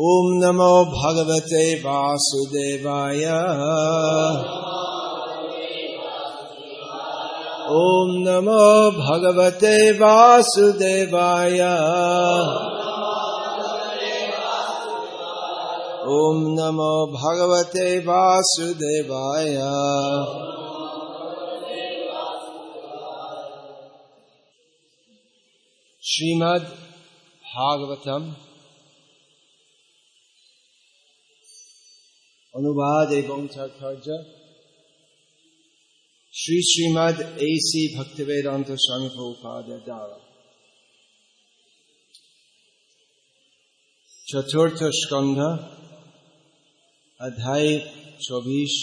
ॐ नमो भगवते वासुदेवाय। ॐ नमो भगवते वासुदेवाय। ॐ नमो भगवते वासुदेवाय। श्रीमद् भागवतम অনুবাদ এবং তাৎপর্য। শ্রী শ্রীমদ এসি ভক্তিবেদান্ত স্বামী প্রভুপাদের দ্বারা। চতুর্থ স্কন্ধ, অধ্যায় চব্বিশ,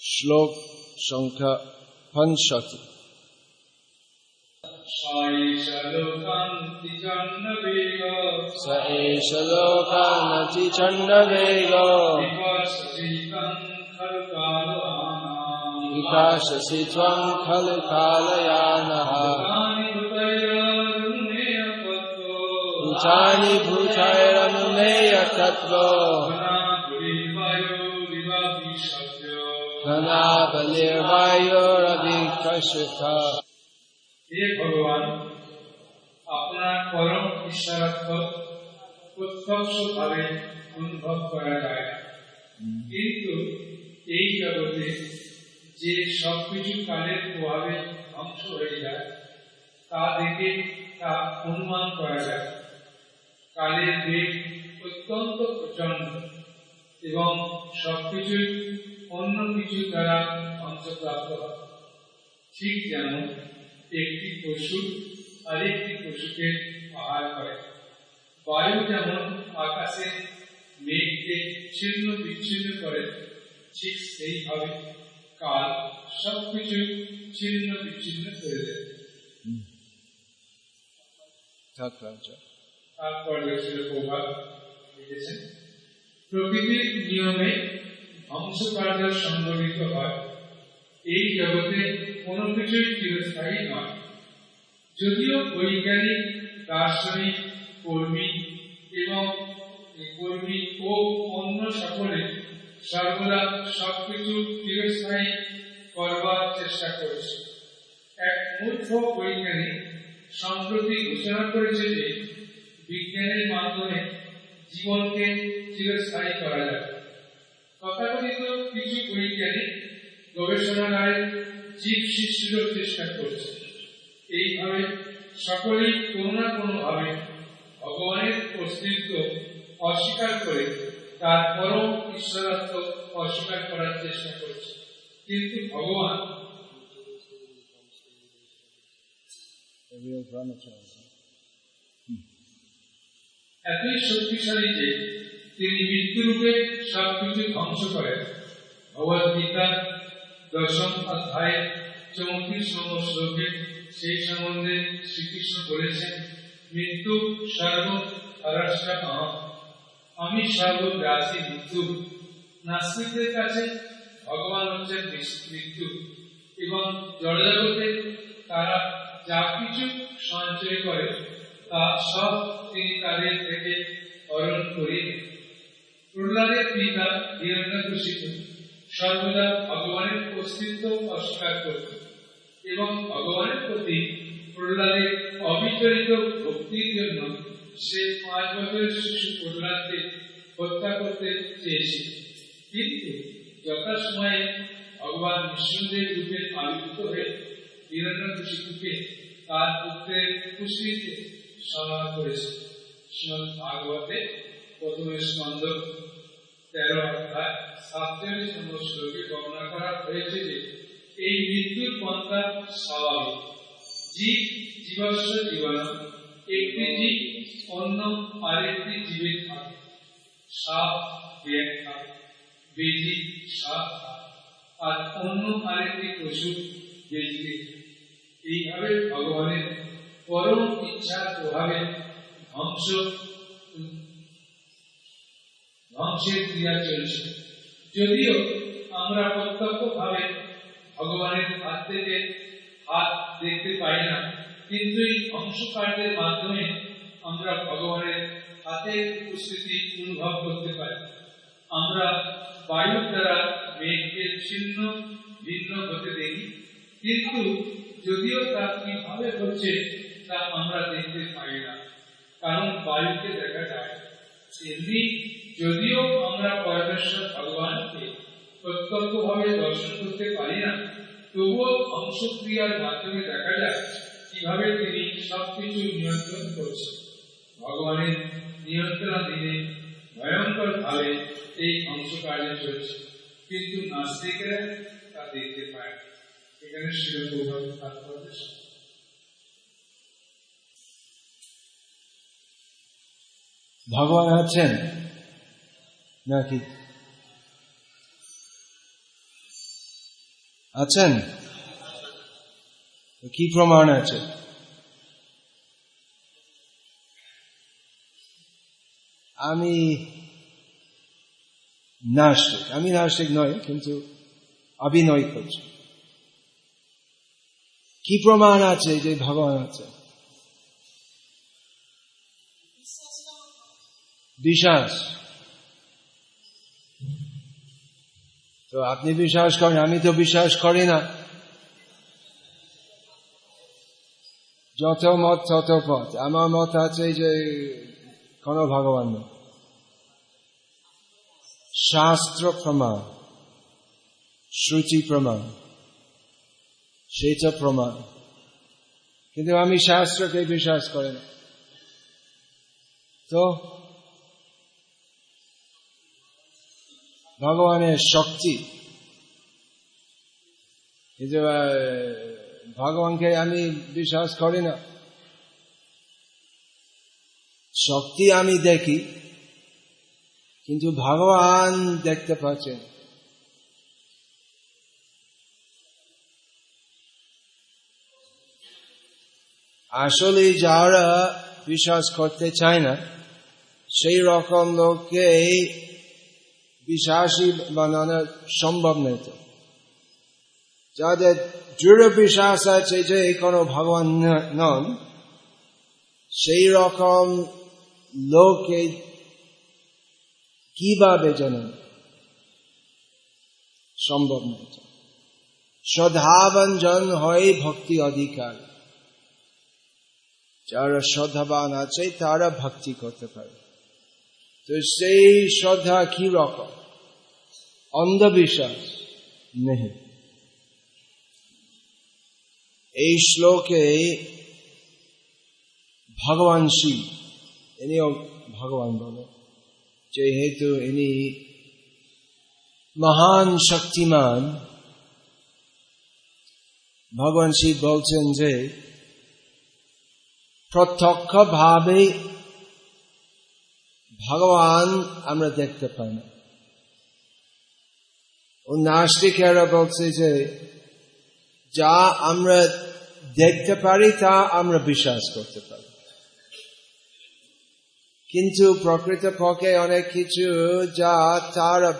শ্লোক সংখ্যা পঞ্চশতি। स एष लोकानतिचण्डवेग विकाससि त्वं खलु कालयानः भूतानि भूतैरनुमेय तत्त्वो धनाबलिर्वायोरधिकषिथ হে ভগবান, আপনার পরম ঈশ্বরত্ব প্রত্যক্ষ ভাবে অনুভব করা যায়। কিন্তু এই জগতে যে সবকিছু কালের প্রভাবে ধ্বংস হয়ে যায়, তা দেখে তা অনুমান করা যায়। কালের বেগ অত্যন্ত প্রচণ্ড এবং সবকিছুই অন্য কিছু দ্বারা ধ্বংসপ্রাপ্ত হয় ঠিক যেমন একটি পশু আরেকটি পশুকে আহার করে। বায়ু যেমন আকাশে মেঘকে ছিন্ন বিচ্ছিন্ন করে ঠিক সেইভাবে কাল সবকিছু ছিন্ন বিচ্ছিন্ন করে দেয়। তারপর ছিল প্রভাব লিখেছেন প্রকৃতির নিয়মে ধ্বংস কার্য সংগঠিত হয়। এই জগতে কোনো কিছুই চিরস্থায়ী নয়। যদিও বৈজ্ঞানিক, দার্শনিক, কর্মী এবং কর্মী ও অন্য সকলে সর্বদা সবকিছু চিরস্থায়ী করবার চেষ্টা করেছে। এক মূর্খ বৈজ্ঞানিক সম্প্রতি ঘোষণা করেছে যে বিজ্ঞানের মাধ্যমে জীবনকে চিরস্থায়ী করা যায় তথাকথিত কিছু বৈজ্ঞানিক গবেষণাগারে জীব সৃষ্টির চেষ্টা করছে। এইভাবে সকলেই কোনো না কোনো ভাবে ভগবানের অস্তিত্ব অস্বীকার করে তার পরম ঈশ্বরত্ব অস্বীকার করার চেষ্টা করছে। কিন্তু ভগবান এতই শক্তিশালী যে তিনি মৃত্যুরূপে সবকিছু ধ্বংস করেন। ভগবত গীতা দশম অধ্যায় চৌত্রিশ নম্বর শ্লোকে সেই সম্বন্ধে শ্রীকৃষ্ণ বলেছেন, মৃত্যু সর্ব আমি সর্বব্যাসী মৃত্যু। নাস্তিকদের কাছে ভগবান হচ্ছেন মৃত্যু। এবং জড়জগতে তারা যা কিছু সঞ্চয় করে, তা সব তিনি তাদের থেকে হরণ করিয়ে প্রহ্লাদের পিতা হিরণ্যকশিপু সর্বদা ভগবানের অস্তিত্ব অস্বীকার করত এবং ভগবানের প্রতি প্রহ্লাদের অবিচলিত ভক্তির জন্য সে পাঁচ বছরের শিশু প্রহ্লাদকে হত্যা করতে চেয়েছিল। কিন্তু যথাসময়ে ভগবান নৃসিংহের রূপে আবির্ভূত হয়ে হিরণ্যকশিপুকে তার পুত্রের পুষ্টিতে সমাধান করেছে শ্রীমদ ভাগবতে প্রথমে স্কন্ধ তেরো অধ্যায় সাতচল্লিশ নম্বর শ্লোকে বর্ণনা করা হয়েছে যে এই মৃত্যুর পন্থা স্বাভাবিক। জীব জীবস্ব জীবন একটি জীব অন্য আরেকটি জীবের থাকে। সাপ ব্যাগ থাকে। বেজি, সাপ আর অন্য আরেকটি পশু বেজিকে এইভাবে ভগবানের পরম ইচ্ছার প্রভাবে ধ্বংস ধ্বংসের ক্রিয়া চলছে। যদিও আমরা প্রত্যক্ষ ভাবে ভগবানের হাত থেকে হাত দেখতে পাই না, কিন্তু এই ধ্বংস কার্যের মাধ্যমে আমরা ভগবানের হাতের উপস্থিতি অনুভব করতে পারি। আমরা বায়ুর দ্বারা মেঘকে ছিন্ন, ভিন্ন হতে দেখি, কিন্তু যদিও তা কীভাবে হচ্ছে তা আমরা দেখতে পাই না, কারণ বায়ুকে দেখা যায় যদিও আমরা পরমেশ্বর ভগবানকে প্রত্যক্ষভাবে দর্শন করতে পারি না, তবুও অংশক্রিয়ার মাধ্যমে দেখা যায় কীভাবে তিনি সবকিছু নিয়ন্ত্রণ করছেন। ভগবানের নিয়ন্ত্রণাধীনে ভয়ঙ্কর ভাবে এই অংশ কার্য চলছে, কিন্তু নাস্তিকেরা তা দেখতে পায় এখানে শিরপ্রভাব তাৎপর্য ভগবান আছেন। নাকি? আছেন? কি প্রমাণ আছে? আমি নাস্তিক। আমি নাস্তিক নয় কিন্তু অভিনয় করছি। কি প্রমাণ আছে যে ভগবান আছে? বিশ্বাস। তো আপনি বিশ্বাস করেন, আমি তো বিশ্বাস করি না। যত মত, তত পথ। আমার মত আছে যে, কোন ভগবান নেই। শাস্ত্র প্রমাণ, শ্রুতি প্রমাণ, সেটা প্রমাণ। কিন্তু আমি শাস্ত্রকে বিশ্বাস করি না। তো ভগবানের শক্তি। ভগবানকে আমি বিশ্বাস করি না। শক্তি আমি দেখি, কিন্তু ভগবান দেখতে পাচ্ছেন। আসলে যারা বিশ্বাস করতে চায় না, সেই রকম লোককে বিশ্বাসী বানানো সম্ভব নেই তো যাদের দৃঢ় বিশ্বাস আছে যে কোনো ভগবান নন সেই রকম লোকে কীভাবে জানেন সম্ভব নয় শ্রদ্ধাবঞ্জন হয় ভক্তি অধিকার যারা শ্রদ্ধাবান আছে তারা ভক্তি করতে পারে তো সেই শ্রদ্ধা কি রকম অন্ধবিশ্বাস। নেই এই শ্লোকে ভগবান শিব ইনিও ভগবান বলে যেহেতু ইনি মহান শক্তিমান। ভগবান শিব বলছেন যে প্রত্যক্ষ ভাবে ভগবান আমরা দেখতে পাই না। ও নাস্তিকেরা বলছে যে, যা আমরা দেখতে পারি, তা আমরা বিশ্বাস করতে পারি। কিন্তু প্রকৃত পক্ষে অনেক কিছু যা তারা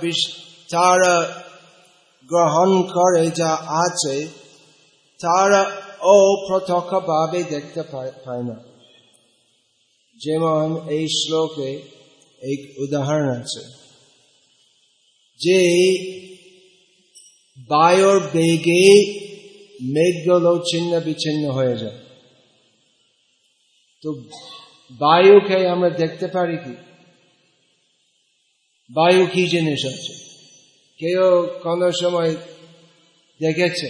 তারা গ্রহণ করে, যা আছে, তারা ও প্রত্যক্ষ ভাবে দেখতে পায় না। যেমন এই শ্লোকে এক উদাহরণ আছে, যে বায়ুর বেগে মেঘগুলো ছিন্ন বিচ্ছিন্ন হয়ে যায় তো বায়ুকে আমরা দেখতে পারি কি বায়ু কি জিনিস আছে কেউ কোন সময় দেখেছে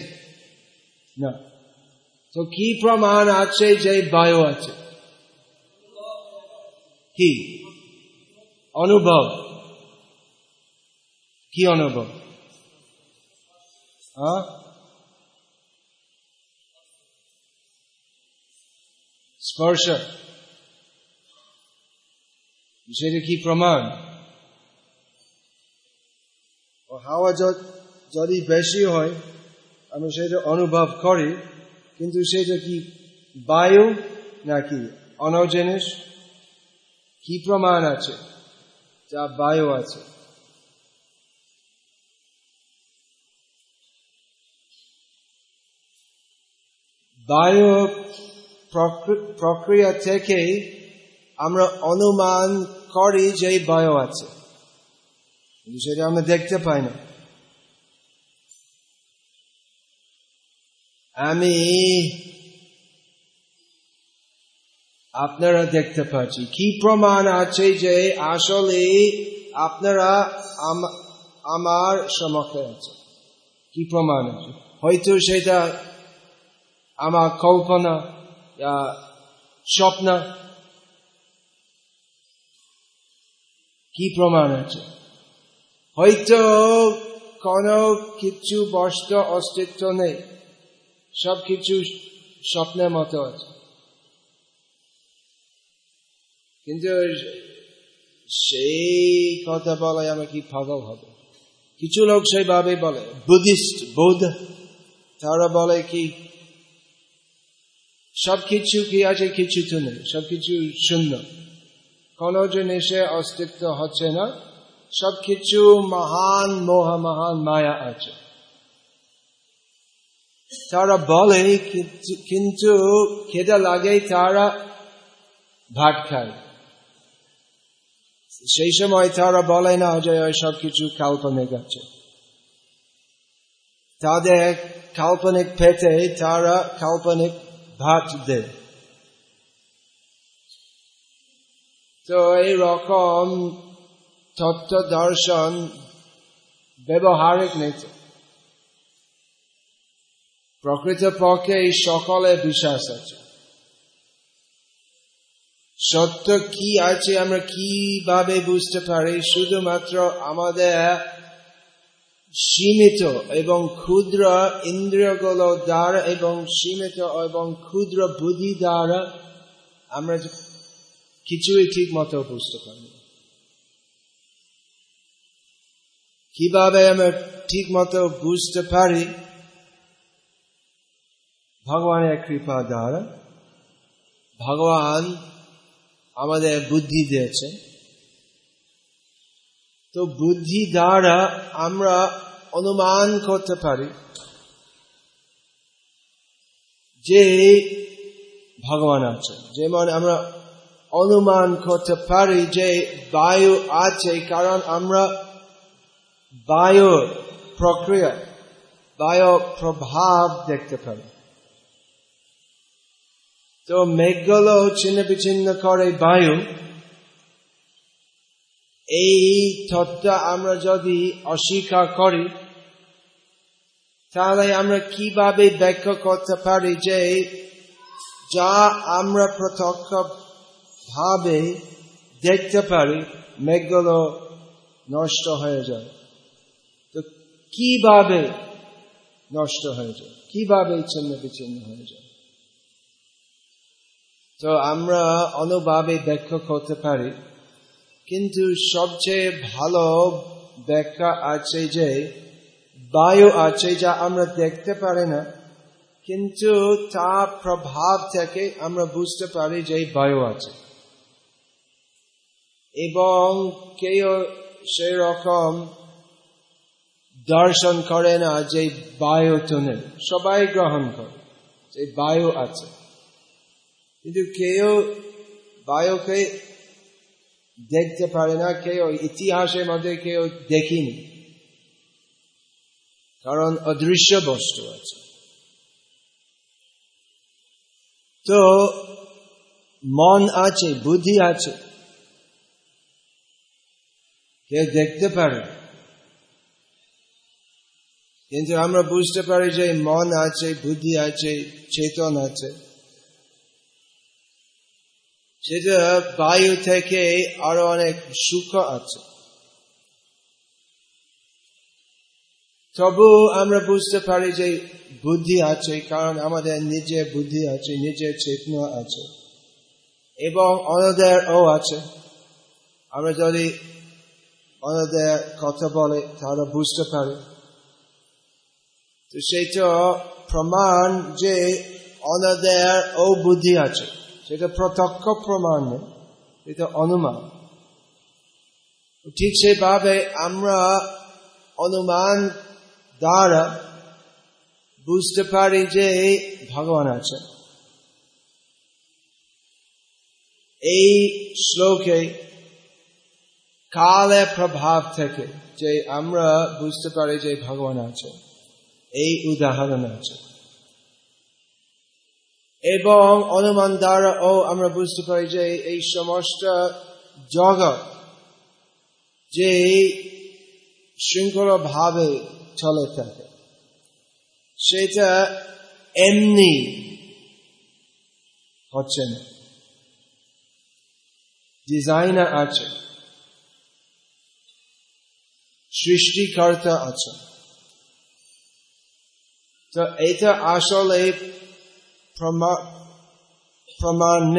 না তো কি প্রমাণ আছে যে বায়ু আছে কি অনুভব কি অনুভব স্পর্শ সেটা কি প্রমাণ হাওয়া যদি বেশি হয় আমি সেটা অনুভব করি কিন্তু সেটা কি বায়ু নাকি অন্য জিনিস কি প্রমাণ আছে যা বায়ু আছে বায়ু প্রক্রিয়া থেকে আমরা অনুমান করি যে বায়ু আছে। সেটা আমরা দেখতে পাই না। আমি আপনারা দেখতে পাচ্ছি। কি প্রমাণ আছে যে আসলে আপনারা আমার সমক্ষে আছে? কি প্রমাণ আছে? হয়তো সেটা আমার কল্পনা স্বপ্ন কি প্রমাণ আছে হয়তো কোন কিছু বস্ত অস্তিত্ব নেই সবকিছু স্বপ্নের মতো আছে কিন্তু সেই কথা বলে আমার কি পাগল হবে কিছু লোক সেইভাবে বলে বুদ্ধিস্ট বৌদ্ধ তারা বলে কি সবকিছু কি আছে কিছু তো নেই সবকিছু শূন্য। কোন জিনিসে অস্তিত্ব হচ্ছে না সবকিছু মহান, মোহ মহান মায়া আছে। তারা বলে, কিন্তু খেদা লাগে, তারা ভাত খায়। সেই সময় তারা বলে না যে সব কিছু কাল্পনিক আছে। তাদের কাল্পনিক পেতে তারা কাল্পনিক ভাত দেয় তো এই রকম তত্ত্ব দর্শন ব্যবহারিক নীতি প্রকৃত পক্ষে এই সকলে বিশ্বাস আছে সত্য কি আছে আমরা কীভাবে বুঝতে পারি শুধুমাত্র আমাদের সীমিত এবং ক্ষুদ্র ইন্দ্রিয়গুলো দ্বারা এবং সীমিত এবং ক্ষুদ্র বুদ্ধি দ্বারা আমরা কিছুই ঠিক মতো বুঝতে পারি কীভাবে আমরা ঠিক মতো বুঝতে পারি? ভগবানের কৃপা দ্বারা। ভগবান আমাদের বুদ্ধি দিয়েছে তো বুদ্ধি দ্বারা আমরা অনুমান করতে পারি যে ভগবান আছে। যেমন আমরা অনুমান করতে পারি যে বায়ু আছে, কারণ আমরা বায়ু প্রক্রিয়া, বায়ু প্রভাব দেখতে পারি। তো মেঘগুলো ছিন্ন বিচ্ছিন্ন করে বায়ু এই তত্ত্ব আমরা যদি অস্বীকার করি, তাহলে আমরা কীভাবে ব্যাখ্যা করতে পারি যে যা আমরা প্রত্যক্ষ ভাবে দেখতে পারি, মেঘগুলো নষ্ট হয়ে যায়। তো কীভাবে নষ্ট হয়ে যায়? কীভাবে ছিন্ন বিচ্ছিন্ন হয়ে যায়? তো আমরা অনুভাবে ব্যাখ্যা করতে পারি কিন্তু সবচেয়ে ভালো ব্যাখ্যা আছে যে, বায়ু আছে যা আমরা দেখতে পারি না, কিন্তু তার প্রভাব থেকে আমরা বুঝতে পারি যে বায়ু আছে। এবং কেউ সেই রকম দর্শন করে না যে বায়ু তো নেই সবাই গ্রহণ করে যে বায়ু আছে। কিন্তু কেউ বায়ুকে দেখতে পারে না, কেউ ইতিহাসের মধ্যে কেউ দেখিনি। কারণ অদৃশ্য বস্তু আছে। তো মন আছে, বুদ্ধি আছে। কে দেখতে পারে। কিন্তু আমরা বুঝতে পারি যে মন আছে, বুদ্ধি আছে, চেতন আছে। সেটা বায়ু থেকে আরও অনেক সুখ আছে তবু আমরা বুঝতে পারি যে বুদ্ধি আছে কারণ আমাদের নিজের বুদ্ধি আছে নিজের চেতনা আছে এবং অনদের ও আছে আমরা যদি অনদের কথা বলে তারা বুঝতে পারে তো সেটা প্রমাণ যে অনদের ও বুদ্ধি আছে সেটা প্রত্যক্ষ প্রমাণ, এটা অনুমান। ঠিক সেভাবে আমরা অনুমান দ্বারা বুঝতে পারি যে ভগবান আছে। এই শ্লোকে কালে প্রভাব থেকে যে আমরা বুঝতে পারি যে ভগবান আছে। এই উদাহরণ আছে। এবং অনুমান দ্বারা ও আমরা বুঝতে পারি যে এই সমস্ত জগৎ যে শৃঙ্খলা ভাবে চলে থাকে, সেটা এমনি হচ্ছে না। ডিজাইনার আছে, সৃষ্টিকর্তা আছে। তো এটা আসলে প্রমাণ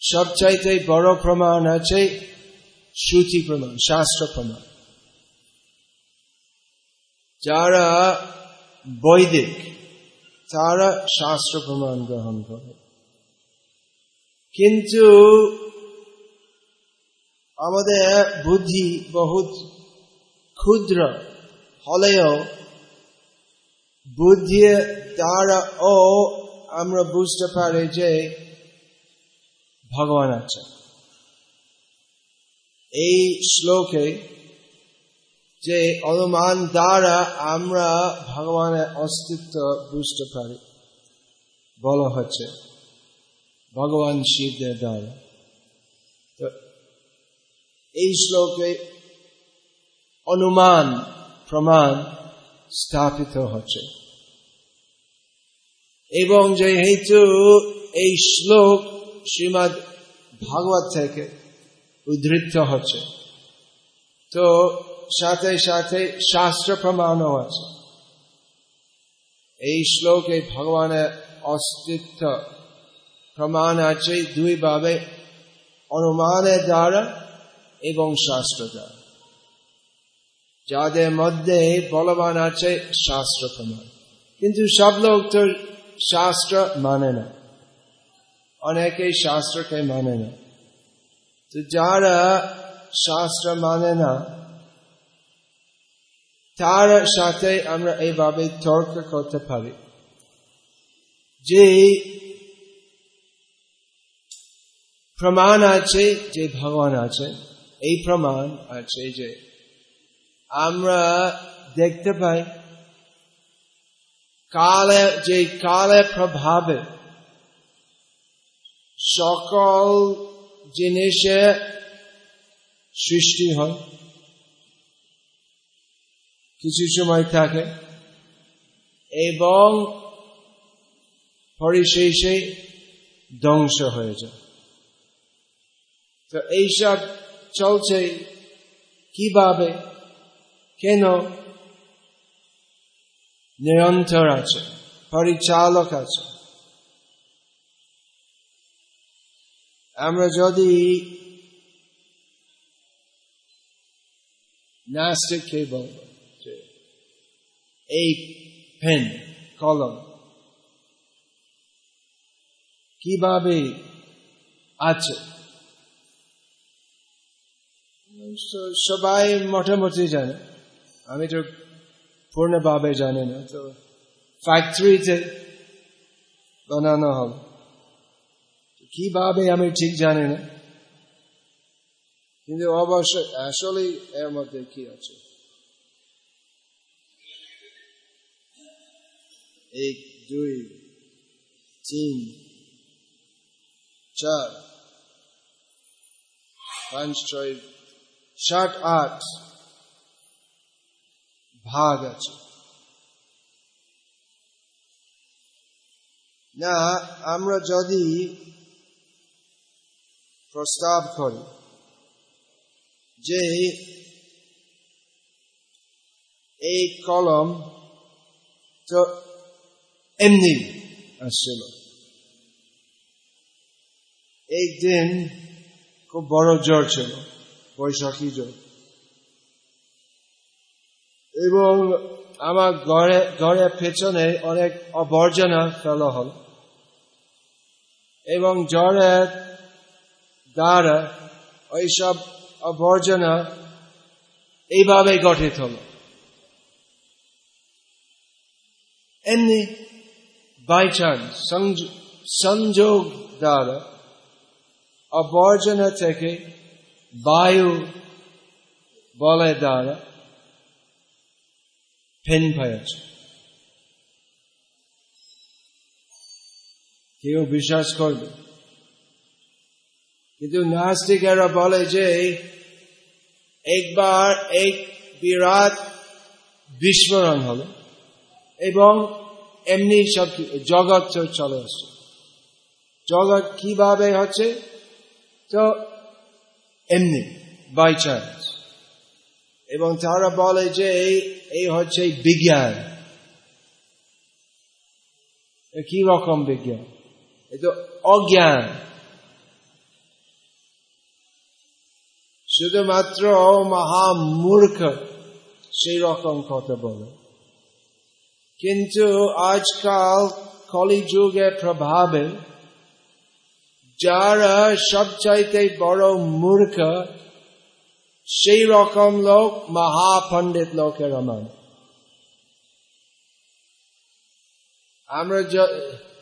সবচাইতে বড় প্রমাণ আছে শ্রুতি প্রমাণ, শাস্ত্র প্রমাণ। যারা বৈদিক, তারা শাস্ত্র প্রমাণ গ্রহণ করে। কিন্তু আমাদের বুদ্ধি বহুত ক্ষুদ্র, হলেও বুদ্ধি দ্বারা ও আমরা বুঝতে পারি যে ভগবান আছে এই শ্লোকে যে অনুমান দ্বারা আমরা ভগবানের অস্তিত্ব বুঝতে পারি, বলা হচ্ছে ভগবান শিবদের দ্বারা। তো এই শ্লোকে অনুমান, প্রমাণ স্থাপিত হচ্ছে। এবং যেহেতু এই শ্লোক শ্রীমৎ ভাগবত থেকে উদ্ধৃত হচ্ছে, তো সাথে সাথে শাস্ত্র প্রমাণও আছে। এই শ্লোকে ভগবানের অস্তিত্ব প্রমাণ আছে দুই ভাবে অনুমানের দ্বারা এবং শাস্ত্র দ্বারা। যাদের মধ্যে বলবান আছে শাস্ত্র প্রমাণ। কিন্তু সব লোক তো শাস্ত্র মানে না অনেকে শাস্ত্রকে মানে না তো যারা শাস্ত্র মানে না তার সাথে আমরা এইভাবে তর্ক করতে পারি যে প্রমাণ আছে যে ভগবান আছে এই প্রমাণ আছে যে আমরা দেখতে পাই কালে যে কালে প্রভাবে সকল জিনিসে সৃষ্টি হয় কিছু সময় থাকে এবং পরিশেষে ধ্বংস হয়ে যায় তো এইসব চলছে কীভাবে কেন নিরন্তর আছে, পরিচালক আছে। আমরা যদি নাস্তিককে বলব এই পেন, কলম কীভাবে আছে? সবাই মোটামুটি জানে। আমি তো পূর্ণভাবে জানি না, তো ফ্যাক্টরিতে বানানো হবে। কীভাবে আমি ঠিক জানি না। কিন্তু অবশ্যই আসলে এর মধ্যে কি আছে? এক, দুই, তিন, চার, পাঁচ, ছয় ষাট আট ভাগ আছে। না, আমরা যদি প্রস্তাব করি যে এই কলম তো এমনি আসছিল। একদিন খুব বড় জ্বর ছিল, বৈশাখী জ্বর। এবং আমার ঘরে, ঘরের পেছনে অনেক আবর্জনা ফেলা হল। এবং জ্বরের দ্বারা ওইসব আবর্জনা এইভাবে গঠিত হল। এমনি বাই চান্স সংযোগ দ্বারা অবর্জনা থেকে বায়ু বলে দ্বারা হয়েছে কেউ বিশ্বাস করবে। কিন্তু নাস্তিকেরা বলে যে, একবার এক বিরাট বিস্ফোরণ হলো এবং এমনি সব জগৎ চলে আসছে। জগৎ কীভাবে হচ্ছে? তো এমনি বাই চান্স এবং তারা বলে যে এই হচ্ছে বিজ্ঞান। কি রকম বিজ্ঞান? এ তো অজ্ঞান। শুধুমাত্র মহামূর্খ সেই রকম কথা বলে। কিন্তু আজকাল কলিযুগের প্রভাবে যারা সবচাইতে বড় মূর্খ সেই রকম লোক মহাপণ্ডিত লোকের মান আমরা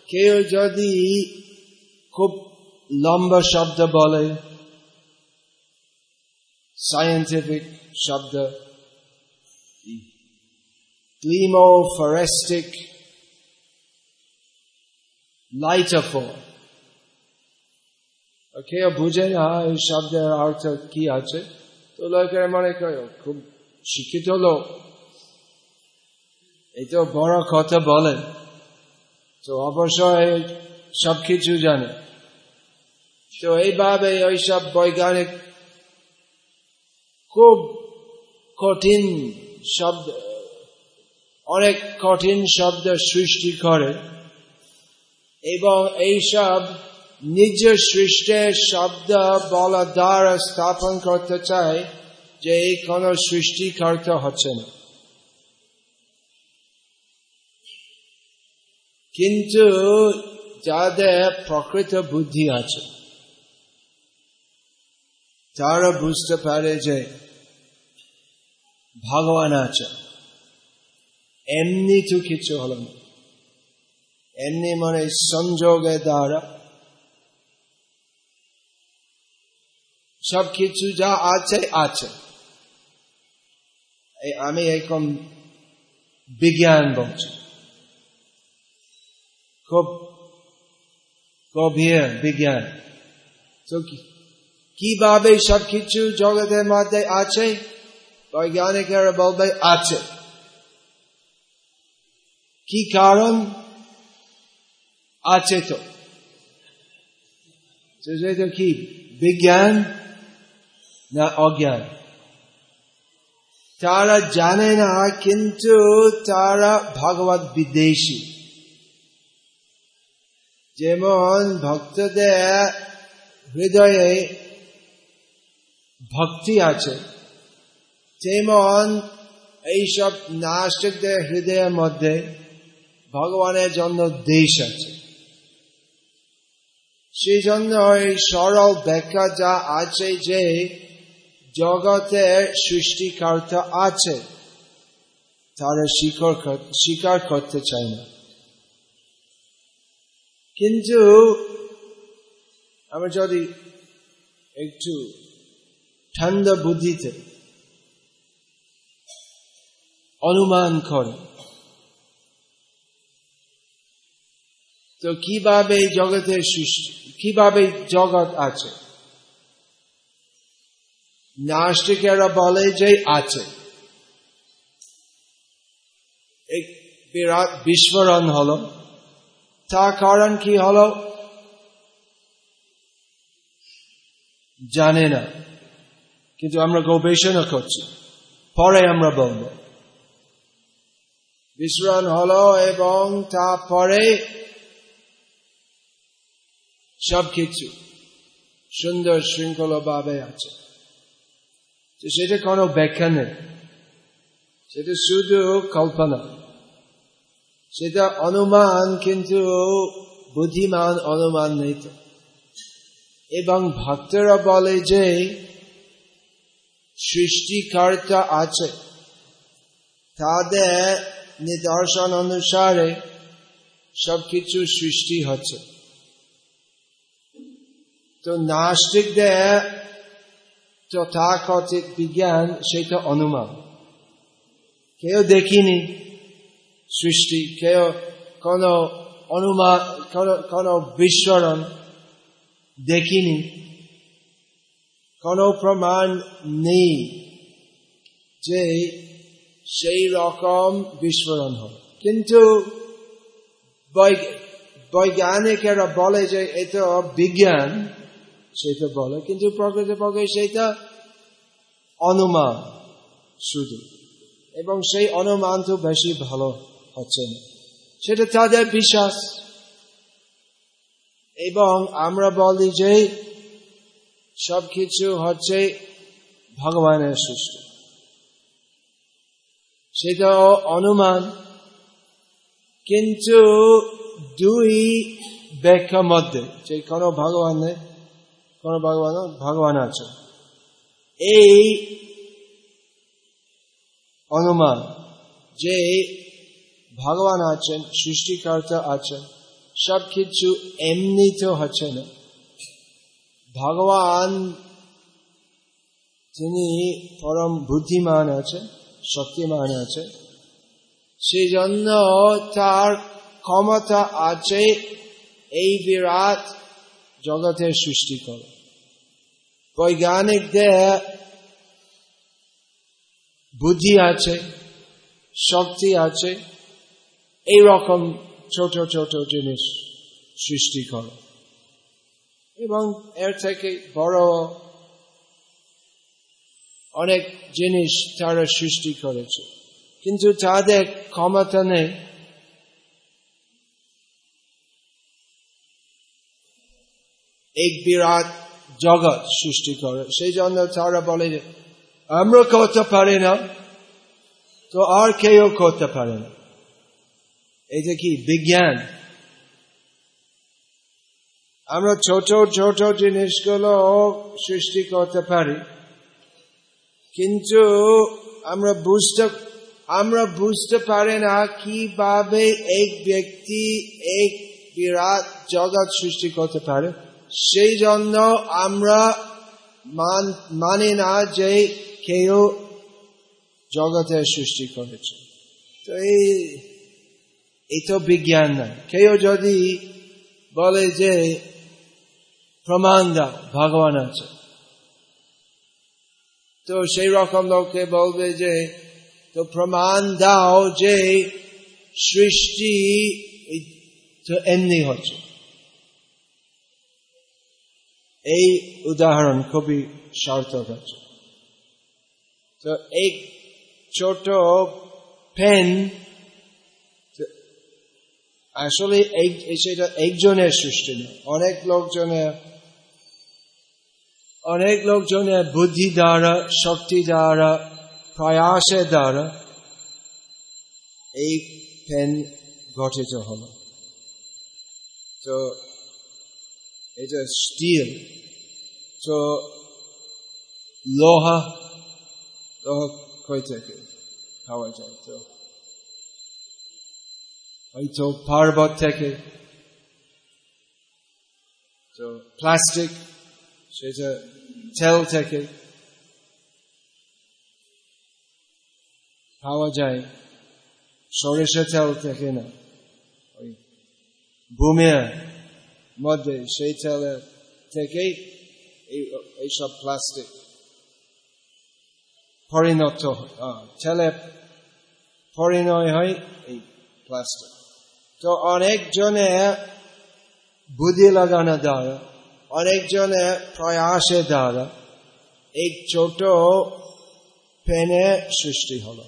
কেউ যদি খুব লম্বা শব্দ বলে সায়েন্টিফিক শব্দ ক্লিমোফরেস্টিক লাইটাফোর কেউ বুঝে না এই শব্দের অর্থ কি আছে? তো লোকের মনে করে খুব শিক্ষিত লোক। এই তো বড় কথা বলে। তো অবশ্যই সবকিছু জানে। তো এইভাবে ওইসব বৈজ্ঞানিক খুব কঠিন শব্দ, অনেক কঠিন শব্দ সৃষ্টি করে। এবং এইসব নিজ সৃষ্টের শব্দ, বলা, দ্বারা স্থাপন করতে চায় যে এই কোন সৃষ্টিকর্তা হচ্ছে না কিন্তু যাদের প্রকৃত বুদ্ধি আছে, তারা বুঝতে পারে যে ভগবান আছে। এমনি তো কিছু হল না। এমনি মানে সংযোগের দ্বারা সবকিছু যা আছে আছে। আমি এখন বিজ্ঞান বলছি। খুব গভীর বিজ্ঞান। তো কীভাবে সবকিছু জগতের মধ্যে আছে? বৈজ্ঞানিকেরা বলবে, আছে। কি কারণ? আছে তো। কি বিজ্ঞান না অজ্ঞান তারা জানে না কিন্তু তারা ভগবত বিদেশি যেমন ভক্তদের হৃদয়ে ভক্তি আছে তেমন এইসব নাস্তিকদের হৃদয়ের মধ্যে ভগবানের জন্য দেশ আছে সেই জন্য এই সরল ব্যাখ্যা যা আছে যে জগতের সৃষ্টিকর্তা আছে, তারা স্বীকার করতে চায় না। কিন্তু আমরা যদি একটু ঠান্ডা বুদ্ধিতে অনুমান করে তো কীভাবে জগতের সৃষ্টি, কীভাবে জগৎ আছে? নাস্তিকেরা বলে যে আছে। বিরাট বিস্ফোরণ হলো। তার কারণ কি হলো? জানে না। কিন্তু আমরা গবেষণা করছি। পরে আমরা বলব। বিস্ফোরণ হলো এবং তারপরে সবকিছু সুন্দর শৃঙ্খলা ভাবে আছে। সেটা কোনো ব্যাখ্যা নেই। সেটা শুধু কল্পনা। সেটা অনুমান, কিন্তু বুদ্ধিমান অনুমান নেই তো। এবং ভক্তরা বলে যে সৃষ্টিকর্তা আছে, তাদের নিদর্শন অনুসারে সবকিছু সৃষ্টি হচ্ছে। তো নাস্তিকদের তথাকথিত বিজ্ঞান সেটা অনুমান। কেউ দেখিনি সৃষ্টি, কেউ কোন অনুমান, কোন বিস্মরণ দেখিনি, কোন প্রমাণ নেই যে সেই রকম বিস্ফোরণ হয়। কিন্তু বৈজ্ঞানিকেরা বলে যে এটা বিজ্ঞান সেটা বলে। কিন্তু প্রকৃতপক্ষে সেটা অনুমান শুধু। এবং সেই অনুমান তো বেশি ভালো হচ্ছে না। সেটা তাদের বিশ্বাস। এবং আমরা বলি যে সবকিছু হচ্ছে ভগবানের সৃষ্টি। সেটা অনুমান। কিন্তু দুই ব্যাখ্যা মধ্যে যে কোনো ভগবানের কোন ভগবান ভগবান আছে। এই অনুমান যে ভগবান আছেন সৃষ্টিকর্তা আছেন সবকিছু এমনি তো হচ্ছে না। ভগবান তিনি পরম বুদ্ধিমান আছেন শক্তিমান আছে সেই জন্য তার ক্ষমতা আছে এই বিরাট জগতের সৃষ্টি করে। বৈজ্ঞানিকদের বুদ্ধি আছে, শক্তি আছে এই রকম ছোট ছোট জিনিস সৃষ্টি করে। এবং এর থেকে বড় অনেক জিনিস তারা সৃষ্টি করেছে। কিন্তু তাদের ক্ষমতা নেই। এক বিরাট জগৎ সৃষ্টি করে। সেই জন্য তারা বলে আমরা করতে পারি না, তো আর কেউ করতে পারে না। এটা কি বিজ্ঞান? আমরা ছোট ছোট জিনিসগুলো সৃষ্টি করতে পারি, কিন্তু আমরা বুঝতে আমরা বুঝতে পারি না কীভাবে এক ব্যক্তি, এক বিরাট জগৎ সৃষ্টি করতে পারে। সেই জন্য আমরা মানি না যে কেউ জগতের সৃষ্টি করেছে। তো এই এই তো বিজ্ঞান না। কেউ যদি বলে যে প্রমাণ দাও, ভগবান আছে। তো সেই রকম লোককে বলবে যে, তো প্রমাণ দাও যে সৃষ্টি এমনি হচ্ছে। এই উদাহরণ খুবই সার্থক আছে তো এক ছোট পেন আসলে সেটা একজনের সৃষ্টি নেই অনেক লোকজনের অনেক লোকজনের বুদ্ধি দ্বারা, শক্তি দ্বারা, প্রয়াসের দ্বারা এই পেন গঠিত হল। তো এটা স্টিল তো লোহা লোহা কই থেকে পাওয়া যায় তো হয়তো পার্বত থেকে তো প্লাস্টিক সেটা তেল থেকে পাওয়া যায় সরিষা তেল থেকে না ওই ভূমির মধ্যে সেই তেলের থেকে এইসব প্লাস্টিক পরিণত তেলে পরিণয় হয় এই প্লাস্টিক তো অনেকজনে বুদ্ধি লাগানো দ্বারা অনেকজনের প্রয়াসের দ্বারা এই ছোট পেনে সৃষ্টি হলো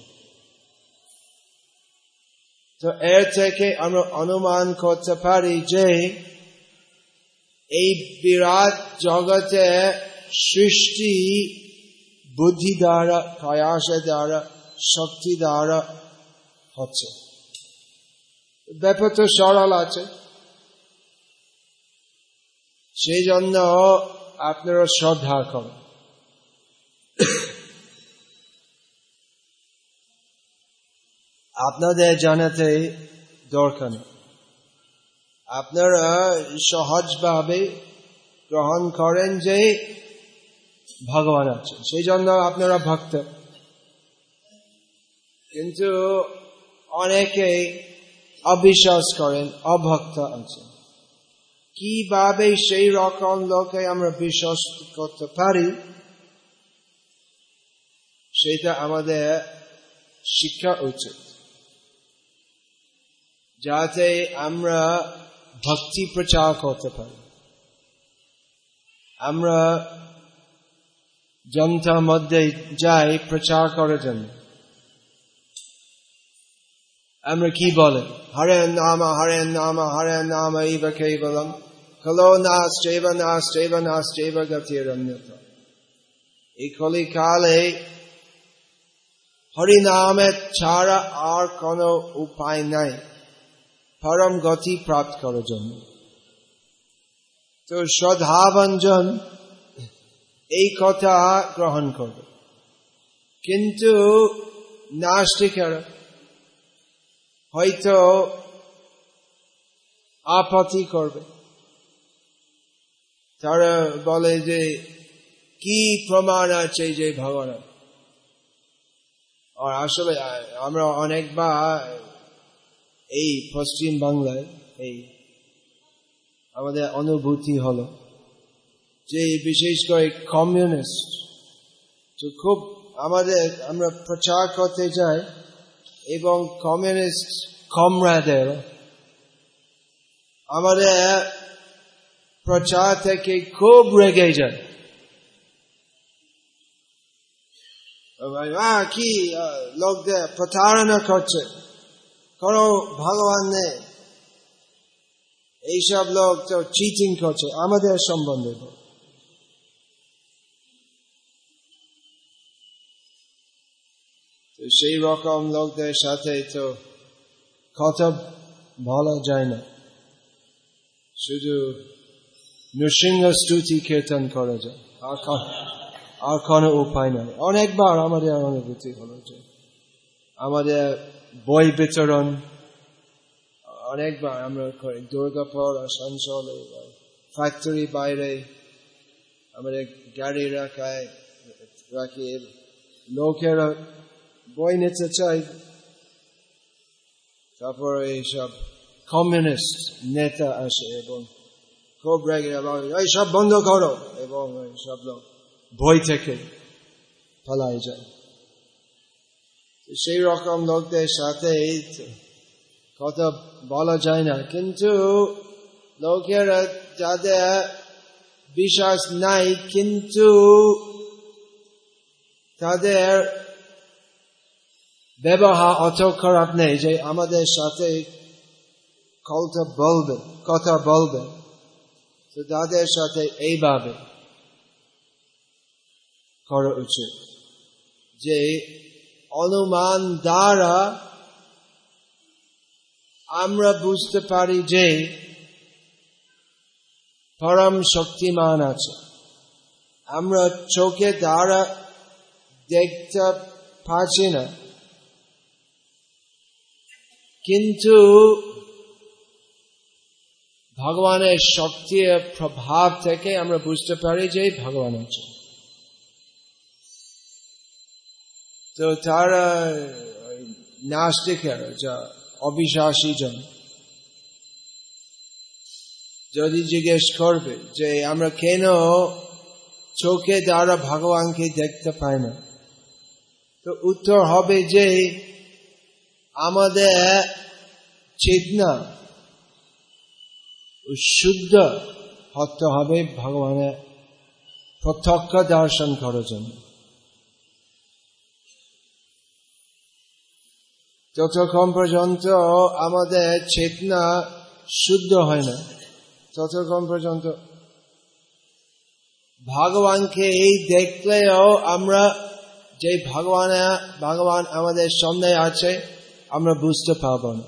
তো এর থেকে আমরা অনুমান করতে পারি যে এই বিরাট জগতে সৃষ্টি বুদ্ধি দ্বারা প্রয়াসের দ্বারা, শক্তি দ্বারা হচ্ছে। ব্যাপার তো সরল আছে। সেই জন্য আপনারা শ্রদ্ধা করেন। আপনাদের জানাতে দরকার আপনারা সহজভাবে গ্রহণ করেন যে ভগবান আছে সেই জন্য আপনারা ভক্ত। কিন্তু অনেকে অবিশ্বাস করেন, অভক্ত আছে কীভাবে সেই রকম লোকে আমরা বিশ্বাস করতে পারি? সেটা আমাদের শিক্ষা উচিত। যাতে আমরা ভক্তি প্রচার করতে পারি। আমরা জনতার মধ্যে যাই প্রচার করার জন্য। আমরা কি বলেন? হরে নাম হরে নাম হরে নাম ইব কেবলম। কলো নাস্টেব নাস্টেব নাস্টেব গতিরন্যত এই কলি কালে হরিনামের ছাড়া আর কোন উপায় নাই। পরম গতি প্রাপ্ত করার জন্য তো শ্রদ্ধাভঞ্জন এই কথা গ্রহণ করবে। কিন্তু নাস্তিকেরা হয়তো আপত্তি করবে। তারা বলে যে, কি প্রমাণ আছে যে ভগবান? আর আসলে আমরা অনেকবার এই পশ্চিম বাংলায় এই আমাদের অনুভূতি হলো যে বিশেষ করে কমিউনিস্ট তো খুব আমাদের আমরা প্রচার করতে যাই এবং কমিউনিস্ট কমরাদের আমাদের প্রচার থেকে খুব রেগে যায়। কি লোকদের প্রতারণা করছে? কোন ভগবান নেই। এইসব লোক তো চিটিং করছে, আমাদের সম্বন্ধে। সেই রকম লোকদের সাথে তো কথা বলা যায় না। শুধু নৃসিংহ স্তুতি কীর্তন করা যায়। আর আর কোনো উপায় নাই। অনেকবার আমাদের অনুভূতি হলো যে আমাদের বই বিতরণ অনেকবার আমরা করি দুর্গাপুর আসানসোলে ফ্যাক্টরি বাইরে আমাদের গাড়ি রাখায়, রাখি। লোকেরা বই নিতে চাই তারপর এইসব কমিউনিস্ট নেতা আসে এবং খুব রেগে এবং এইসব বন্ধ করো। এবং সব লোক বই থেকে পালাই যায়। সেই রকম লোকদের সাথে কথা বলা যায় না কিন্তু লোকেরা যাদের বিশ্বাস নাই কিন্তু তাদের ব্যবহার অত খারাপ নেই যে আমাদের সাথে কথা বলবে কথা বলবে তো তাদের সাথে এইভাবে করা উচিত যে অনুমান দ্বারা আমরা বুঝতে পারি যে পরম শক্তিমান আছে। আমরা চোখে দ্বারা দেখতে পারছি না। কিন্তু ভগবানের শক্তির প্রভাব থেকে আমরা বুঝতে পারি যে ভগবান আছে তো তারা নাস্তিকেরা যা অবিশ্বাসী জন যদি জিজ্ঞেস করবে যে আমরা কেন চোখে দ্বারা ভগবানকে দেখতে পাই না তো উত্তর হবে যে আমাদের চেতনা শুদ্ধ হতে হবে ভগবানের প্রত্যক্ষ দর্শন করার জন্য যতক্ষণ পর্যন্ত আমাদের চেতনা শুদ্ধ হয় না, ততক্ষণ পর্যন্ত ভগবানকে এই দেখলেও আমরা যে ভগবান ভগবান আমাদের সামনে আছে, আমরা বুঝতে পারব না।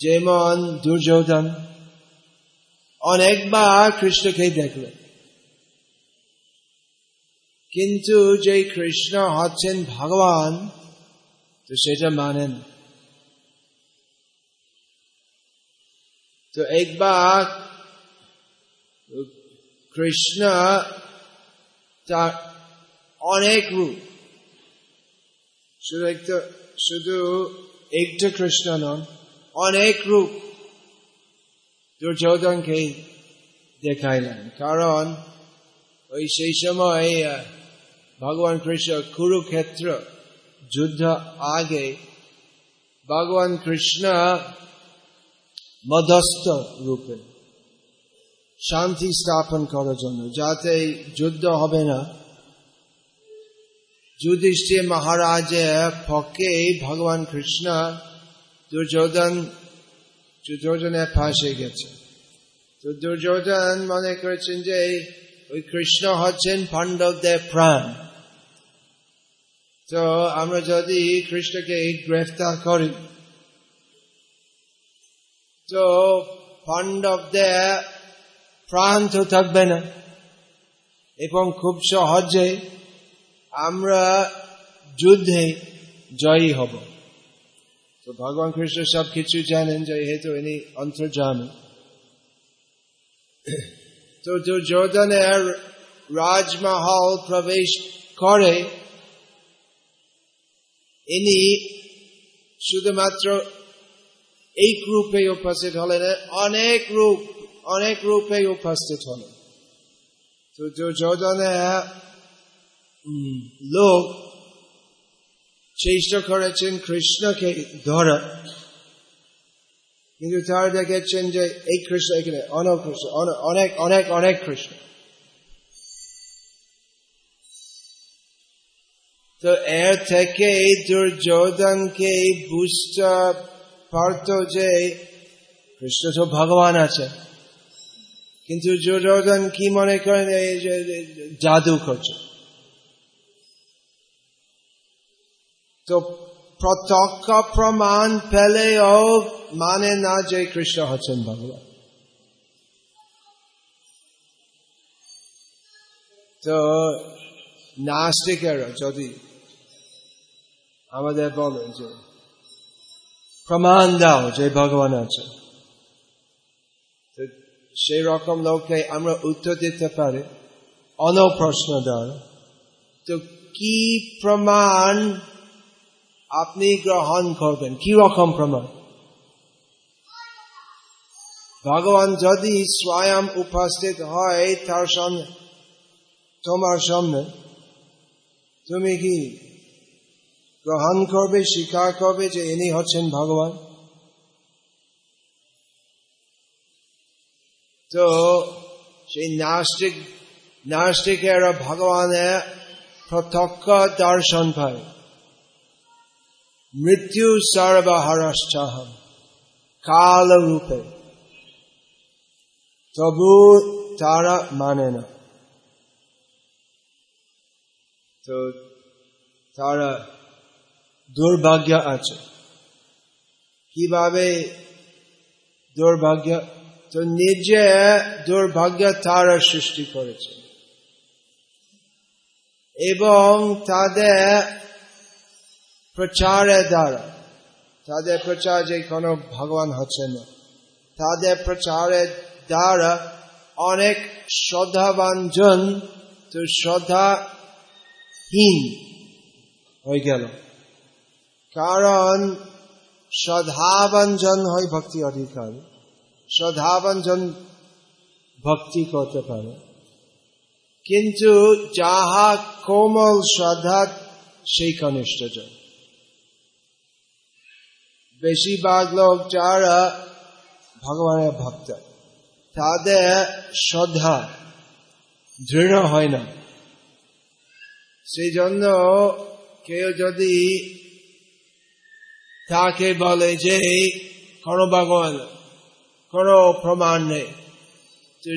যেমন দুর্যোধন অনেকবার কৃষ্ণকে দেখলেন কিন্তু যে কৃষ্ণ হচ্ছেন ভগবান তো সেটা মানেন তো একবার কৃষ্ণ তার অনেক রূপ শুধু একটা শুধু একটা কৃষ্ণ নন অনেক রূপ দুর্যোধনকে দেখাইলেন কারণ ওই সেই সময় ভগবান কৃষ্ণ কুরুক্ষেত্র যুদ্ধ আগে ভগবান কৃষ্ণ মধ্যস্থ রূপে শান্তি স্থাপন করার জন্য, যাতে যুদ্ধ হবে না। যুধিষ্ঠির মহারাজের পক্ষে ভগবান কৃষ্ণ দুর্যোধন, দুর্যোধনের ফাঁসে গেছে। তো দুর্যোধন মনে করেছেন যে ওই কৃষ্ণ হচ্ছেন পাণ্ডবদের প্রাণ। তো আমরা যদি কৃষ্ণকে গ্রেফতার করি, তো পাণ্ডবদের প্রাণ তো থাকবে না। এবং খুব সহজে আমরা যুদ্ধে জয়ী হব। তো ভগবান কৃষ্ণ সব কিছু জানেন যে হেতু ইনি অন্তর্জামী তো দুর্যোধনের রাজমহল প্রবেশ করে ইনি শুধুমাত্র এই রূপে উপস্থিত হলেন, অনেক রূপ অনেক রূপে উপস্থিত হলেন তো দুর্যোধনের লোক চেষ্টা করেছেন কৃষ্ণকে ধরা। কিন্তু তারা দেখেছেন যে এই কৃষ্ণ এখানে অনেক কৃষ্ণ অনেক অনেক অনেক কৃষ্ণ। তো এর থেকে দুর্যোধনকে বুঝতে পারত যে কৃষ্ণ তো ভগবান আছে। কিন্তু দুর্যোধন কি মনে করেন? এই যে জাদু করছে। তো প্রত্যক্ষ প্রমাণ পেলেও মানে না যে কৃষ্ণ হচ্ছেন ভগবান। তো নাস্তিকেরা যদি আমাদের বলে যে প্রমাণ দাও যে ভগবান আছে সেই রকম লোককে আমরা উত্তর দিতে পারি অন প্রশ্ন দ্বারা তো কি প্রমাণ আপনি গ্রহণ করবেন কি রকম প্রমাণ ভগবান যদি স্বয়ং উপস্থিত হয় তার সামনে তোমার সামনে তুমি কি গ্রহণ করবে, স্বীকার করবে যে ইনি হচ্ছেন ভগবান। তো সেই নাস্তিক, নাস্তিকেরা ভগবানের প্রত্যক্ষ দর্শন পায়। মৃত্যু সর্বহরশ্চাহ কাল রূপে তবু তারা মানে না। তো তারা দুর্ভাগ্য আছে। কীভাবে দুর্ভাগ্য? তো নিজে দুর্ভাগ্য তারা সৃষ্টি করেছে। এবং তাদের প্রচারের দ্বারা, তাদের প্রচার যে কোনো ভগবান হচ্ছে না। তাদের প্রচারের দ্বারা অনেক শ্রদ্ধাবান জন, তো শ্রদ্ধাহীন হয়ে গেল। কারণ শ্রদ্ধাবাঞ্জন হয় ভক্তি অধিকার শ্রদ্ধাবাঞ্জন ভক্তি করতে পারে। কিন্তু যাহা কোমল শ্রদ্ধা সেই কনিষ্ঠ জন বেশিরভাগ লোক যারা ভগবানের ভক্ত, তাদের শ্রদ্ধা দৃঢ় হয় না। সেই জন্য কেউ যদি তাকে বলে যে কোনো ভগবান কোনো প্রমাণ নেই। তো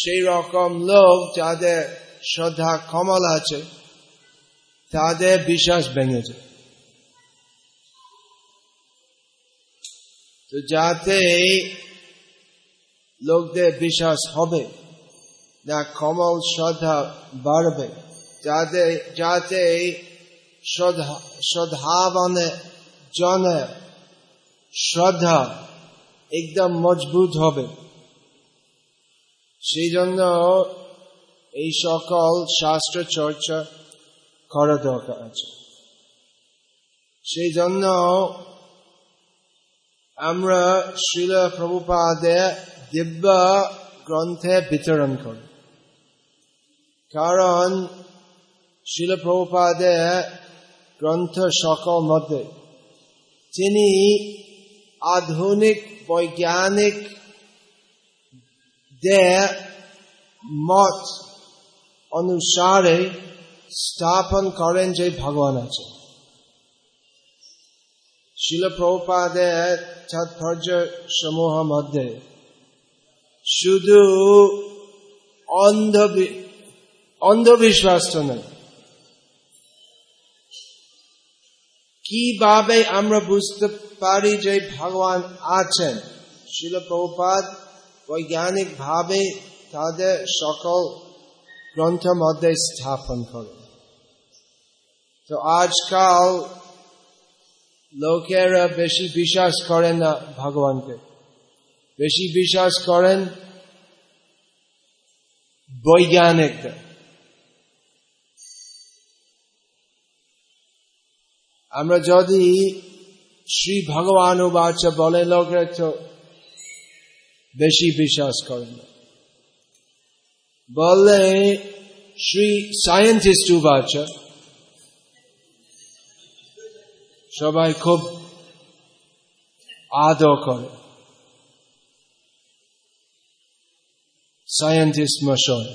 সেই রকম লোক যাদের শ্রদ্ধা কমল আছে, তাদের বিশ্বাস ভেঙে যায়। তো যাতে লোকদের বিশ্বাস হবে, না কমল শ্রদ্ধা বাড়বে, যাতে যাতে শ্রদ্ধা শ্রদ্ধাবনে জনে, শ্রদ্ধা একদম মজবুত হবে। সেই জন্য এই সকল শাস্ত্র চর্চা করা দরকার আছে। সেই জন্য আমরা শিল প্রভুপাদে দিব্য গ্রন্থে বিতরণ করি। কারণ শিল প্রভুপাদে গ্রন্থ সকল মধ্যে তিনি আধুনিক বৈজ্ঞানিক দে মত অনুসারে স্থাপন করেন যে ভগবান আছে। শিল প্রভুপাদের তাৎপর্য সমূহ মধ্যে শুধু অন্ধবিশ্বাস নয় কীভাবে আমরা বুঝতে পারি যে ভগবান আছেন? শিল প্রভুপাদ বৈজ্ঞানিক ভাবে তাদের সকল গ্রন্থ মধ্যে স্থাপন করে। তো আজকাল লোকেরা বেশি বিশ্বাস করেন না ভগবানকে। বেশি বিশ্বাস করেন বৈজ্ঞানিকদের। আমরা যদি শ্রী ভগবান বাচ্চা বলে লোকের তো বেশি বিশ্বাস করেন বললে শ্রী সায়েন্টিস্ট বাচ্চা সবাই খুব আদর করে। সায়েন্টিস্ট মশাই,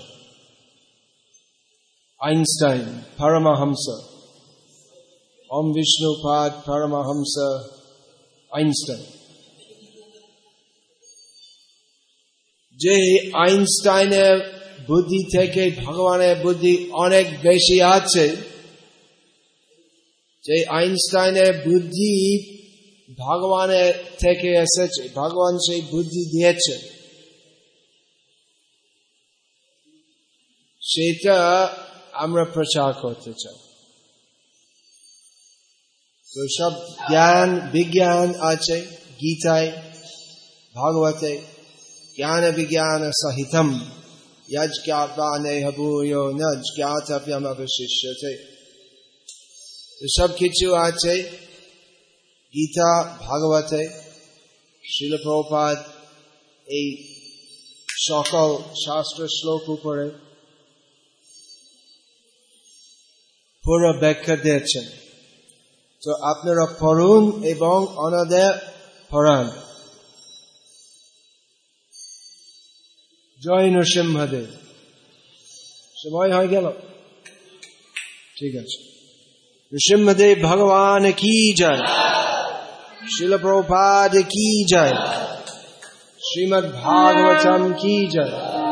Einstein, Paramahamsa. Om Vishnupad Paramahamsa, Einstein. যে আইনস্টাইনের বুদ্ধি থেকে ভগবানের বুদ্ধি অনেক বেশি আছে যে আইনস্টাইনের বুদ্ধি ভগবানের থেকে এসেছে ভগবান সেই বুদ্ধি দিয়েছে সেটা আমরা প্রচার করতে চাই তো সব জ্ঞান বিজ্ঞান আছে গীতায় ভাগবতে জ্ঞান বিজ্ঞান সহিতম यज्ञात्वा नेह भूयो न ज्ञातव्यम अवशिष्यते তো সব কিছু আছে গীতা ভাগবতে শিল প্রপাত এই সকল শাস্ত্র শ্লোক উপরে পুরো ব্যাখ্যা দিয়েছেন তো আপনারা পড়ুন এবং অনাদের পড়ান জয় নরসিংহদেব সময় হয়ে গেল। ঠিক আছে। নৃসিংহদেব ভগবান কি যায় শিল প্রপাদ কি যায় শ্রীমদ ভাগবতম কি যায়